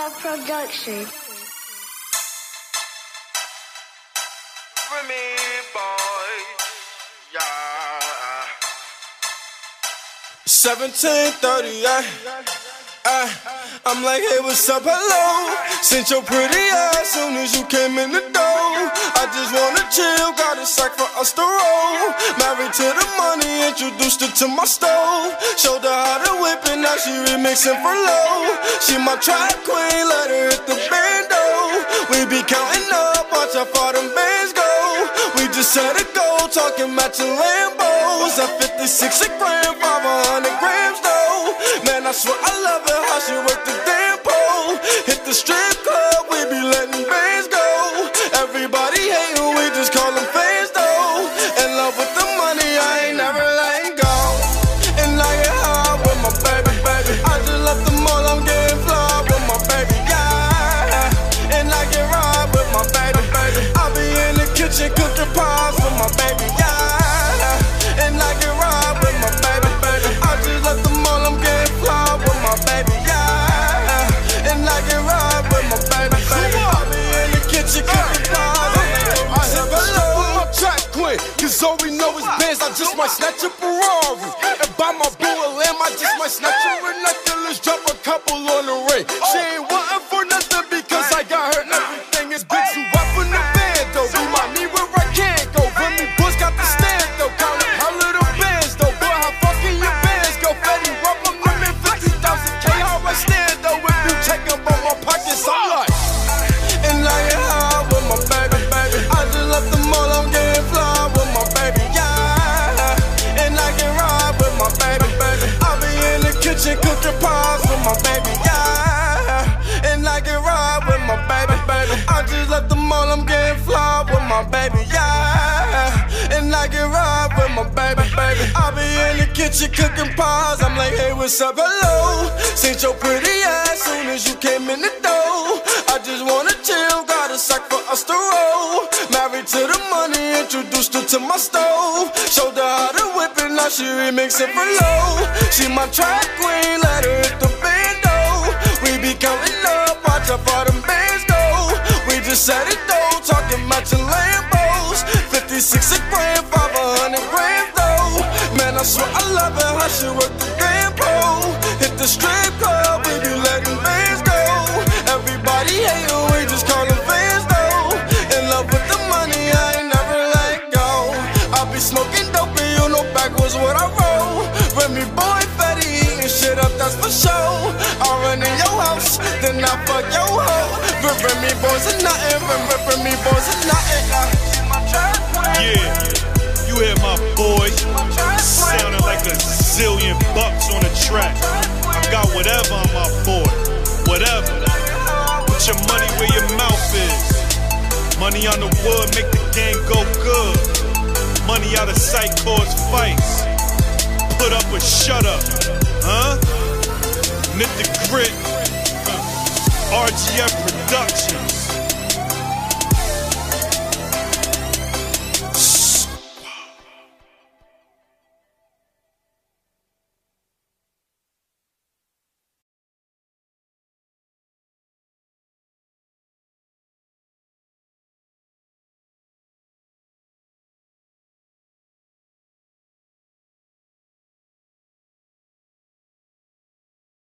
RGF Production. Remy boy, yeah. 1738. I'm like, hey, what's up, hello? Since your pretty ass soon as you came in the door. I just wanna chill, got a sack for us to roll. Married to the money, introduced her to my stove. Showed her how to whip it, now she remixing for low. She my trap queen, let her hit the bando. We be counting up, watch how far them bands go. We just set a goal, talking matching Lambos. At 56 a gram, 500 grams though. I swear I love it how she work the damn pole. Hit the strip club, we all we know is bands. I just might snatch a Ferrari and buy my boo a. I just might snatch a baby. I be in the kitchen cooking pies. I'm like, hey, what's up, hello? Seen your pretty ass soon as you came in the door. I just wanna chill, got a sack for us to roll. Married to the money, introduced her to my stove. Showed her how to whip it, now she remixing for low. She my trap queen, let her hit the bando. We be counting up, watch how far them bands go. We just set it that's for sure. I run in your house, then I fuck your hoe. But Remy boys are nothing, Remy, Remy boys are nothing. She my trap queen. Yeah, you hear my boy sounding like a zillion bucks on the track. I got whatever on my boy, whatever. Put your money where your mouth is. Money on the wood make the game go good. Money out of sight cause fights. Put up or shut up, huh? The grit. Uh, RGF Productions.